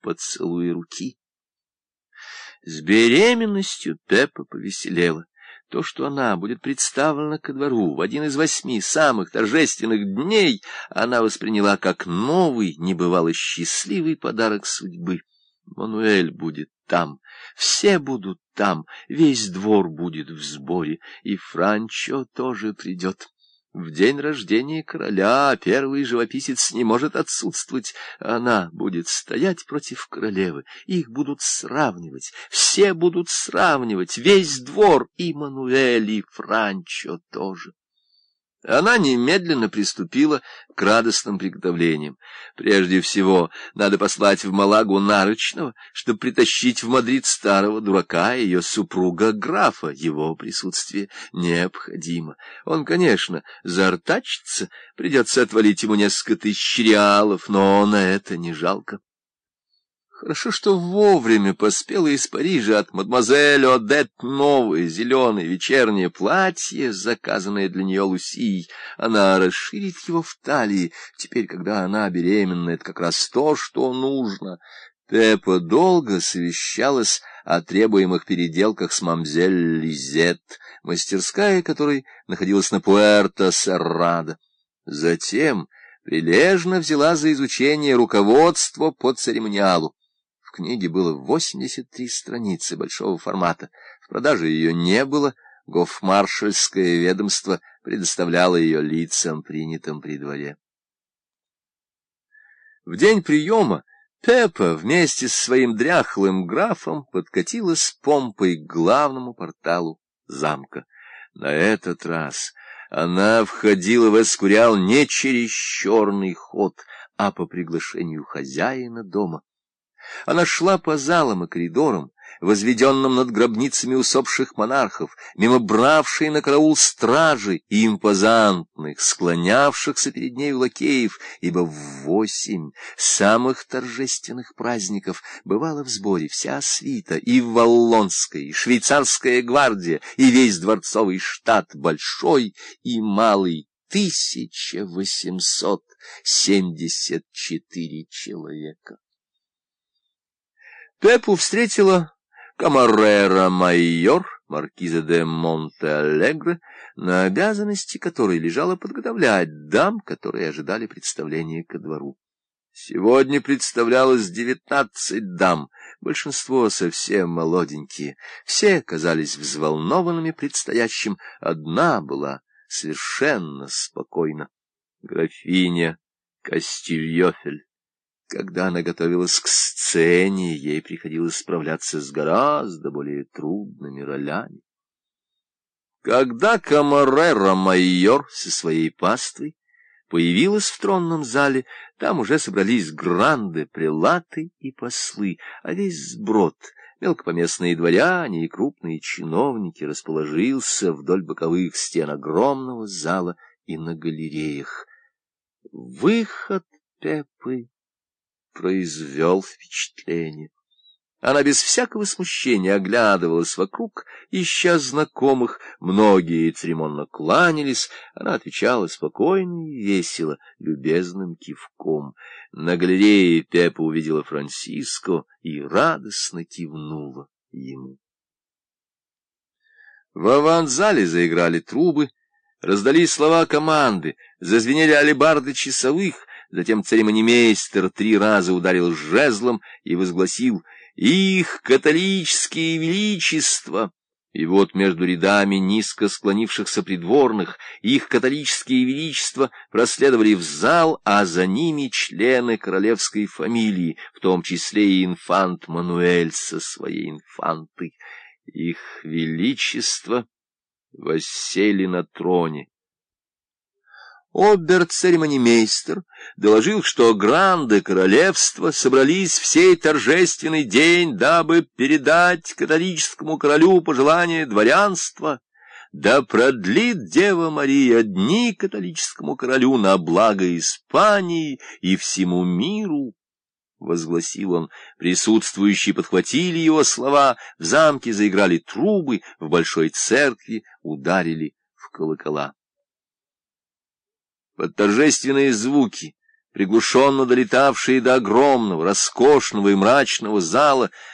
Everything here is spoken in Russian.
поцелуя руки. С беременностью Пеппа повеселела. То, что она будет представлена ко двору в один из восьми самых торжественных дней, она восприняла как новый, небывало счастливый подарок судьбы. Мануэль будет там, все будут там, весь двор будет в сборе, и Франчо тоже придет. В день рождения короля первый живописец не может отсутствовать. Она будет стоять против королевы, их будут сравнивать, все будут сравнивать, весь двор, и Мануэль, и Франчо тоже. Она немедленно приступила к радостным приготовлениям. Прежде всего, надо послать в Малагу нарочного, чтобы притащить в Мадрид старого дурака и ее супруга графа. Его присутствие необходимо. Он, конечно, заортачится, придется отвалить ему несколько тысяч реалов, но на это не жалко. Хорошо, что вовремя поспела из Парижа от мадемуазель Одет новое зеленое вечернее платье, заказанное для нее Лусией. Она расширит его в талии. Теперь, когда она беременна, это как раз то, что нужно. Пеппа долго совещалась о требуемых переделках с мамзель Лизет, мастерская которой находилась на Пуэрто-Серрадо. Затем прилежно взяла за изучение руководство по церемониалу. В книге было 83 страницы большого формата. В продаже ее не было, гофмаршальское ведомство предоставляло ее лицам, принятым при дворе. В день приема Пеппа вместе с своим дряхлым графом подкатила с помпой к главному порталу замка. На этот раз она входила в Эскуриал не через черный ход, а по приглашению хозяина дома. Она шла по залам и коридорам, возведенным над гробницами усопших монархов, мимо бравшей на караул стражи и импозантных, склонявшихся перед нею лакеев, ибо в восемь самых торжественных праздников бывала в сборе вся свита, и Валлонская, и швейцарская гвардия, и весь дворцовый штат, большой и малый, тысяча восемьсот семьдесят четыре человека. Пепу встретила Камаррера майор, маркиза де Монте-Алегре, на обязанности которой лежало подготовлять дам, которые ожидали представления ко двору. Сегодня представлялось девятнадцать дам, большинство совсем молоденькие. Все казались взволнованными предстоящим, одна была совершенно спокойна. Графиня Кастильёфель. Когда она готовилась к сцене, ей приходилось справляться с гораздо более трудными ролями. Когда Камарера майор со своей паствой появилась в тронном зале, там уже собрались гранды, прелаты и послы, а весь сброд, мелкопоместные дворяне и крупные чиновники расположился вдоль боковых стен огромного зала и на галереях. Выход Пеппы произвел впечатление. Она без всякого смущения оглядывалась вокруг, ища знакомых, многие церемонно кланялись, она отвечала спокойно и весело, любезным кивком. На галерее Пеппа увидела Франциско и радостно кивнула ему. В аванзале заиграли трубы, раздались слова команды, зазвенели алебарды часовых, Затем церемонимейстер три раза ударил жезлом и возгласил «Их католические величества!» И вот между рядами низко склонившихся придворных их католические величества проследовали в зал, а за ними члены королевской фамилии, в том числе и инфант Мануэль со своей инфантой. Их величество воссели на троне. Обер-церемонимейстер доложил, что гранды королевства собрались в сей торжественный день, дабы передать католическому королю пожелание дворянства, да продлит Дева Мария дни католическому королю на благо Испании и всему миру. — возгласил он. Присутствующие подхватили его слова, в замке заиграли трубы, в большой церкви ударили в колокола. Под торжественные звуки приглушенно долетавшие до огромного, роскошного и мрачного зала,